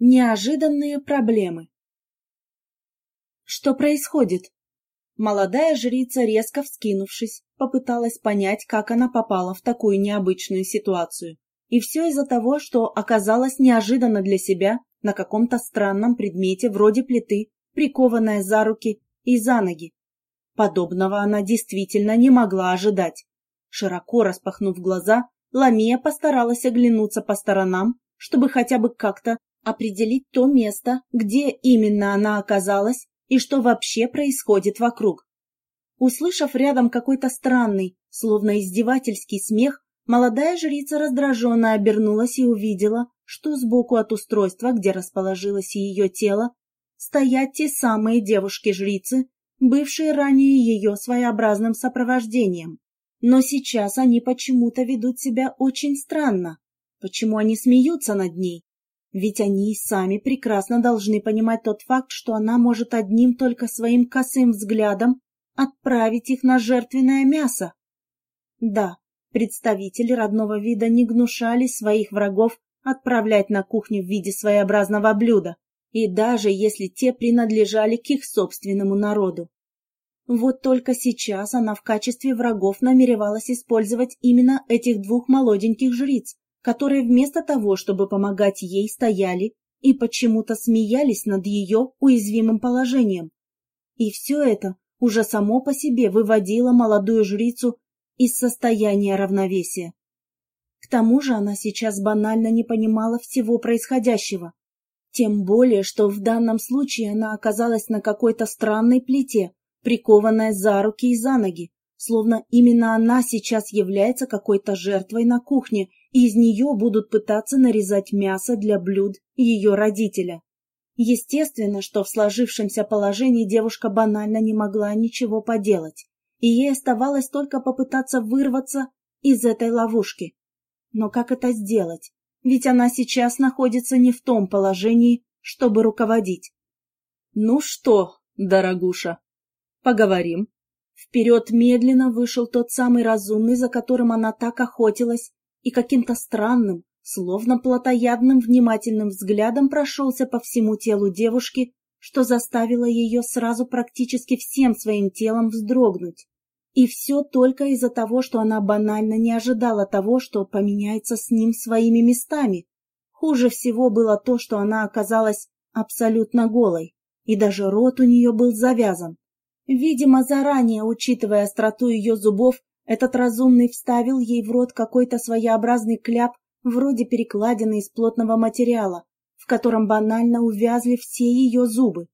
Неожиданные проблемы. Что происходит? Молодая жрица, резко вскинувшись, попыталась понять, как она попала в такую необычную ситуацию. И все из-за того, что оказалась неожиданно для себя на каком-то странном предмете вроде плиты, прикованная за руки и за ноги. Подобного она действительно не могла ожидать. Широко распахнув глаза, Ламия постаралась оглянуться по сторонам, чтобы хотя бы как-то определить то место, где именно она оказалась и что вообще происходит вокруг. Услышав рядом какой-то странный, словно издевательский смех, молодая жрица раздраженно обернулась и увидела, что сбоку от устройства, где расположилось ее тело, стоят те самые девушки-жрицы, бывшие ранее ее своеобразным сопровождением. Но сейчас они почему-то ведут себя очень странно. Почему они смеются над ней? Ведь они и сами прекрасно должны понимать тот факт, что она может одним только своим косым взглядом отправить их на жертвенное мясо. Да, представители родного вида не гнушали своих врагов отправлять на кухню в виде своеобразного блюда, и даже если те принадлежали к их собственному народу. Вот только сейчас она в качестве врагов намеревалась использовать именно этих двух молоденьких жриц, которые вместо того, чтобы помогать ей, стояли и почему-то смеялись над ее уязвимым положением. И все это уже само по себе выводило молодую жрицу из состояния равновесия. К тому же она сейчас банально не понимала всего происходящего. Тем более, что в данном случае она оказалась на какой-то странной плите, прикованная за руки и за ноги, словно именно она сейчас является какой-то жертвой на кухне из нее будут пытаться нарезать мясо для блюд ее родителя. Естественно, что в сложившемся положении девушка банально не могла ничего поделать, и ей оставалось только попытаться вырваться из этой ловушки. Но как это сделать? Ведь она сейчас находится не в том положении, чтобы руководить. «Ну что, дорогуша, поговорим?» Вперед медленно вышел тот самый разумный, за которым она так охотилась и каким-то странным, словно плотоядным внимательным взглядом прошелся по всему телу девушки, что заставило ее сразу практически всем своим телом вздрогнуть. И все только из-за того, что она банально не ожидала того, что поменяется с ним своими местами. Хуже всего было то, что она оказалась абсолютно голой, и даже рот у нее был завязан. Видимо, заранее, учитывая остроту ее зубов, этот разумный вставил ей в рот какой-то своеобразный кляп, вроде перекладины из плотного материала, в котором банально увязли все ее зубы.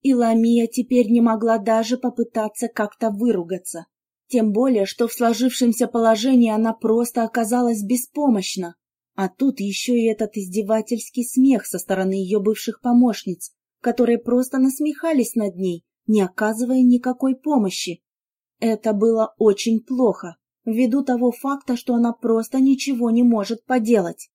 И Ламия теперь не могла даже попытаться как-то выругаться. Тем более, что в сложившемся положении она просто оказалась беспомощна. А тут еще и этот издевательский смех со стороны ее бывших помощниц, которые просто насмехались над ней, не оказывая никакой помощи. Это было очень плохо, ввиду того факта, что она просто ничего не может поделать.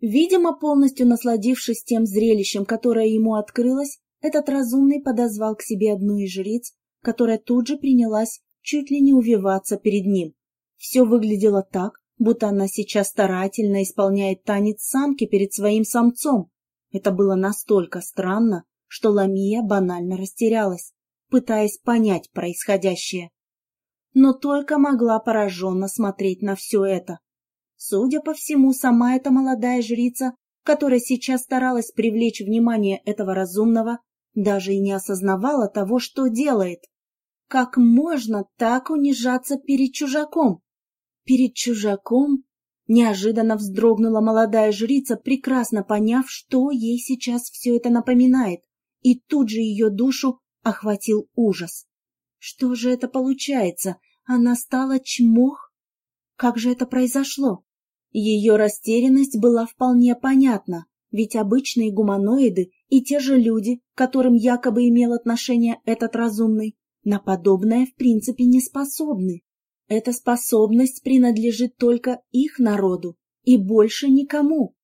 Видимо, полностью насладившись тем зрелищем, которое ему открылось, этот разумный подозвал к себе одну из жриц, которая тут же принялась чуть ли не увиваться перед ним. Все выглядело так, будто она сейчас старательно исполняет танец самки перед своим самцом. Это было настолько странно, что Ламия банально растерялась, пытаясь понять происходящее но только могла пораженно смотреть на все это. Судя по всему, сама эта молодая жрица, которая сейчас старалась привлечь внимание этого разумного, даже и не осознавала того, что делает. Как можно так унижаться перед чужаком? Перед чужаком? Неожиданно вздрогнула молодая жрица, прекрасно поняв, что ей сейчас все это напоминает, и тут же ее душу охватил ужас. Что же это получается? Она стала чмох? Как же это произошло? Ее растерянность была вполне понятна, ведь обычные гуманоиды и те же люди, к которым якобы имел отношение этот разумный, на подобное в принципе не способны. Эта способность принадлежит только их народу и больше никому.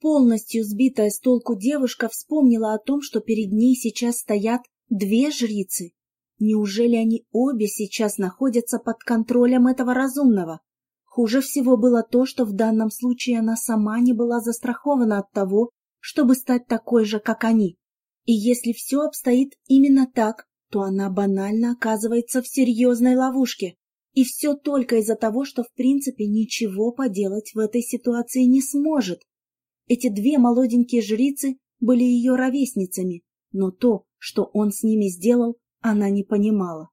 Полностью сбитая с толку девушка вспомнила о том, что перед ней сейчас стоят две жрицы, Неужели они обе сейчас находятся под контролем этого разумного? Хуже всего было то, что в данном случае она сама не была застрахована от того, чтобы стать такой же, как они. И если все обстоит именно так, то она банально оказывается в серьезной ловушке. И все только из-за того, что в принципе ничего поделать в этой ситуации не сможет. Эти две молоденькие жрицы были ее ровесницами, но то, что он с ними сделал, она не понимала.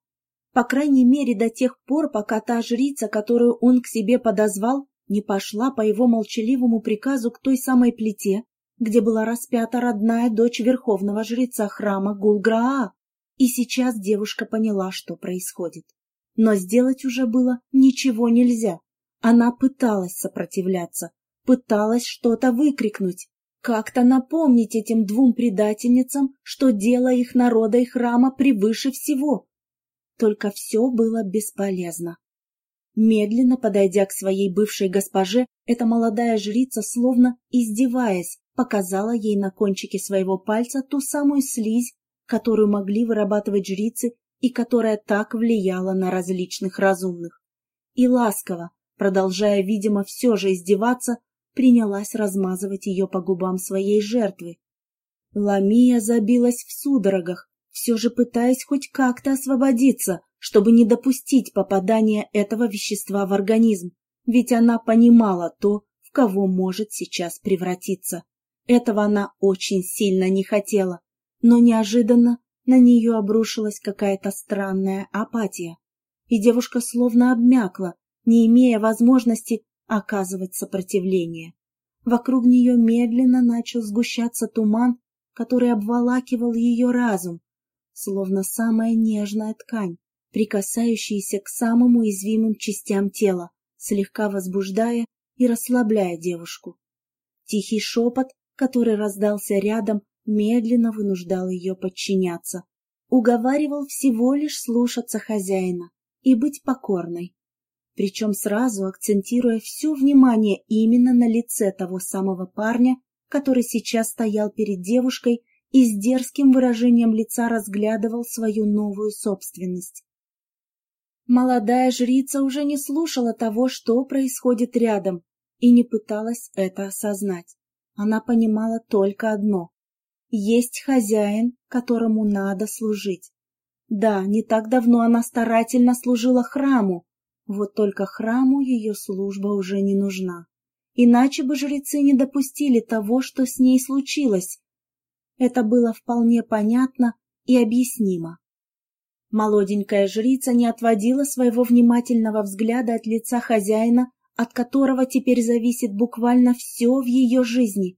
По крайней мере, до тех пор, пока та жрица, которую он к себе подозвал, не пошла по его молчаливому приказу к той самой плите, где была распята родная дочь верховного жреца храма Гулграа. И сейчас девушка поняла, что происходит. Но сделать уже было ничего нельзя. Она пыталась сопротивляться, пыталась что-то выкрикнуть, как-то напомнить этим двум предательницам, что дело их народа и храма превыше всего. Только все было бесполезно. Медленно подойдя к своей бывшей госпоже, эта молодая жрица, словно издеваясь, показала ей на кончике своего пальца ту самую слизь, которую могли вырабатывать жрицы и которая так влияла на различных разумных. И ласково, продолжая, видимо, все же издеваться, принялась размазывать ее по губам своей жертвы. Ламия забилась в судорогах, все же пытаясь хоть как-то освободиться, чтобы не допустить попадания этого вещества в организм, ведь она понимала то, в кого может сейчас превратиться. Этого она очень сильно не хотела, но неожиданно на нее обрушилась какая-то странная апатия, и девушка словно обмякла, не имея возможности оказывать сопротивление. Вокруг нее медленно начал сгущаться туман, который обволакивал ее разум, словно самая нежная ткань, прикасающаяся к самым уязвимым частям тела, слегка возбуждая и расслабляя девушку. Тихий шепот, который раздался рядом, медленно вынуждал ее подчиняться, уговаривал всего лишь слушаться хозяина и быть покорной, причем сразу акцентируя все внимание именно на лице того самого парня, который сейчас стоял перед девушкой и с дерзким выражением лица разглядывал свою новую собственность. Молодая жрица уже не слушала того, что происходит рядом, и не пыталась это осознать. Она понимала только одно — есть хозяин, которому надо служить. Да, не так давно она старательно служила храму, вот только храму ее служба уже не нужна. Иначе бы жрецы не допустили того, что с ней случилось. Это было вполне понятно и объяснимо. Молоденькая жрица не отводила своего внимательного взгляда от лица хозяина, от которого теперь зависит буквально все в ее жизни.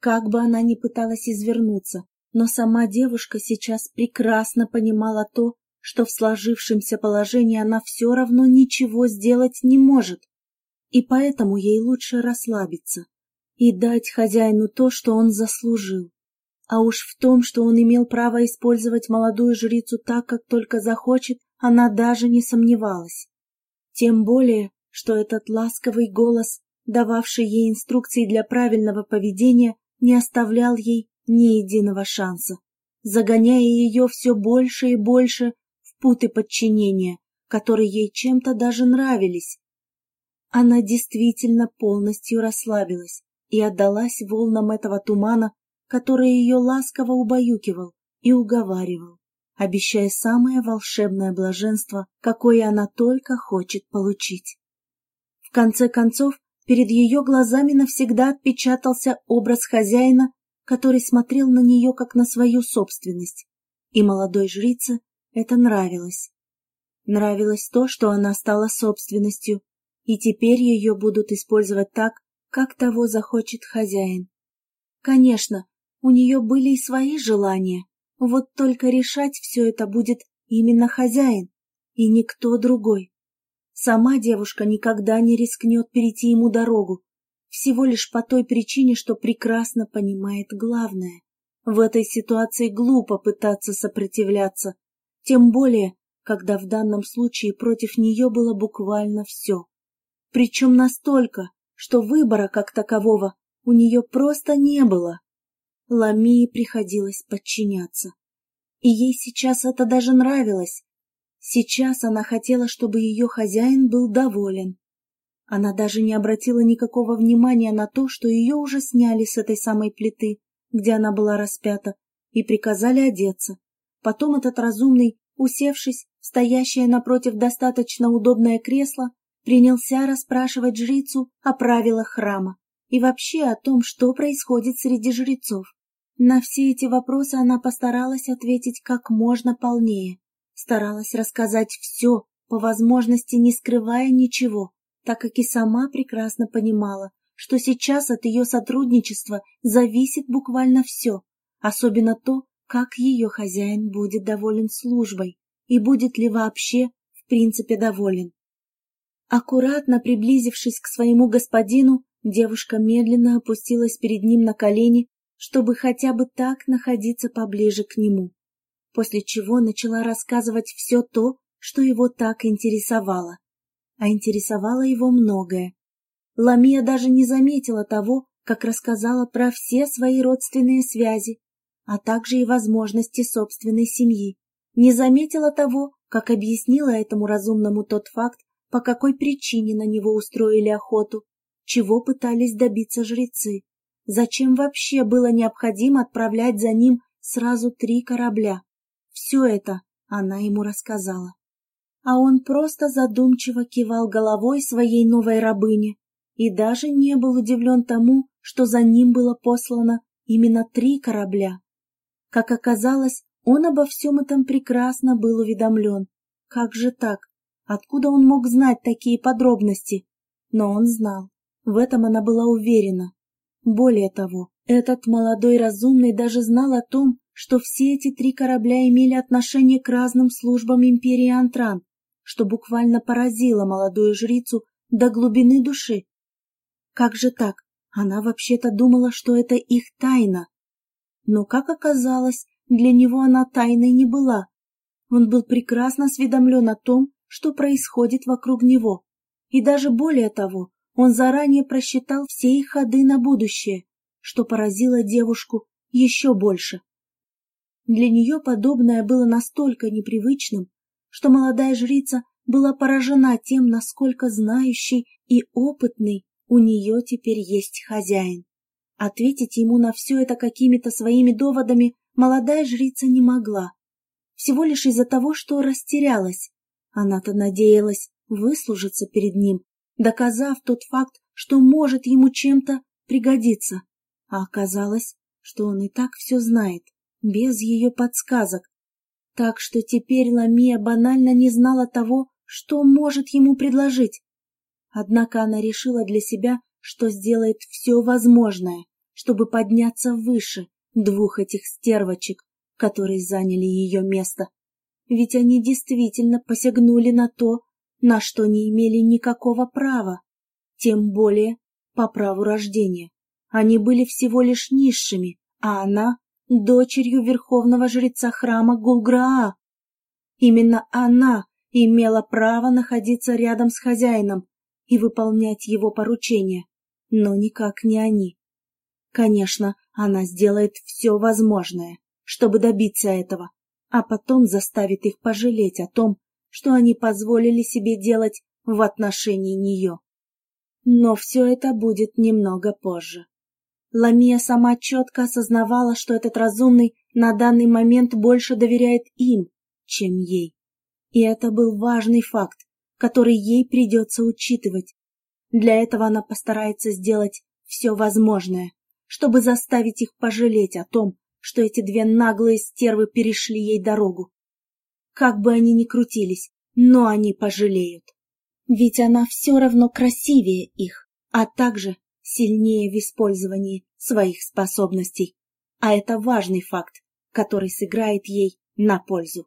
Как бы она ни пыталась извернуться, но сама девушка сейчас прекрасно понимала то, что в сложившемся положении она все равно ничего сделать не может, и поэтому ей лучше расслабиться и дать хозяину то, что он заслужил. А уж в том, что он имел право использовать молодую жрицу так, как только захочет, она даже не сомневалась. Тем более, что этот ласковый голос, дававший ей инструкции для правильного поведения, не оставлял ей ни единого шанса, загоняя ее все больше и больше путы подчинения, которые ей чем-то даже нравились. Она действительно полностью расслабилась и отдалась волнам этого тумана, который ее ласково убаюкивал и уговаривал, обещая самое волшебное блаженство, какое она только хочет получить. В конце концов, перед ее глазами навсегда отпечатался образ хозяина, который смотрел на нее как на свою собственность, и молодой жрице это нравилось. Нравилось то, что она стала собственностью, и теперь ее будут использовать так, как того захочет хозяин. Конечно, у нее были и свои желания, вот только решать все это будет именно хозяин, и никто другой. Сама девушка никогда не рискнет перейти ему дорогу, всего лишь по той причине, что прекрасно понимает главное. В этой ситуации глупо пытаться сопротивляться, тем более, когда в данном случае против нее было буквально все. Причем настолько, что выбора как такового у нее просто не было. Ламии приходилось подчиняться. И ей сейчас это даже нравилось. Сейчас она хотела, чтобы ее хозяин был доволен. Она даже не обратила никакого внимания на то, что ее уже сняли с этой самой плиты, где она была распята, и приказали одеться. Потом этот разумный, усевшись стоящее напротив достаточно удобное кресло, принялся расспрашивать жрицу о правилах храма и вообще о том, что происходит среди жрецов. На все эти вопросы она постаралась ответить как можно полнее, старалась рассказать все, по возможности не скрывая ничего, так как и сама прекрасно понимала, что сейчас от ее сотрудничества зависит буквально все, особенно то, как ее хозяин будет доволен службой и будет ли вообще в принципе доволен. Аккуратно приблизившись к своему господину, девушка медленно опустилась перед ним на колени, чтобы хотя бы так находиться поближе к нему, после чего начала рассказывать все то, что его так интересовало. А интересовало его многое. Ламия даже не заметила того, как рассказала про все свои родственные связи, а также и возможности собственной семьи. Не заметила того, как объяснила этому разумному тот факт, по какой причине на него устроили охоту, чего пытались добиться жрецы, зачем вообще было необходимо отправлять за ним сразу три корабля. Все это она ему рассказала. А он просто задумчиво кивал головой своей новой рабыне и даже не был удивлен тому, что за ним было послано именно три корабля. Как оказалось, он обо всем этом прекрасно был уведомлен. Как же так? Откуда он мог знать такие подробности? Но он знал. В этом она была уверена. Более того, этот молодой разумный даже знал о том, что все эти три корабля имели отношение к разным службам империи Антран, что буквально поразило молодую жрицу до глубины души. Как же так? Она вообще-то думала, что это их тайна. Но, как оказалось, для него она тайной не была. Он был прекрасно осведомлен о том, что происходит вокруг него. И даже более того, он заранее просчитал все их ходы на будущее, что поразило девушку еще больше. Для нее подобное было настолько непривычным, что молодая жрица была поражена тем, насколько знающий и опытный у нее теперь есть хозяин. Ответить ему на все это какими-то своими доводами молодая жрица не могла. Всего лишь из-за того, что растерялась. Она-то надеялась выслужиться перед ним, доказав тот факт, что может ему чем-то пригодиться. А оказалось, что он и так все знает, без ее подсказок. Так что теперь Ламия банально не знала того, что может ему предложить. Однако она решила для себя, что сделает все возможное, чтобы подняться выше двух этих стервочек, которые заняли ее место. Ведь они действительно посягнули на то, на что не имели никакого права, тем более по праву рождения. Они были всего лишь низшими, а она — дочерью верховного жреца храма Гулграа. Именно она имела право находиться рядом с хозяином и выполнять его поручения, но никак не они. Конечно, она сделает все возможное, чтобы добиться этого, а потом заставит их пожалеть о том, что они позволили себе делать в отношении нее. Но все это будет немного позже. Ламия сама четко осознавала, что этот разумный на данный момент больше доверяет им, чем ей. И это был важный факт, который ей придется учитывать. Для этого она постарается сделать все возможное, чтобы заставить их пожалеть о том, что эти две наглые стервы перешли ей дорогу. Как бы они ни крутились, но они пожалеют. Ведь она все равно красивее их, а также сильнее в использовании своих способностей. А это важный факт, который сыграет ей на пользу.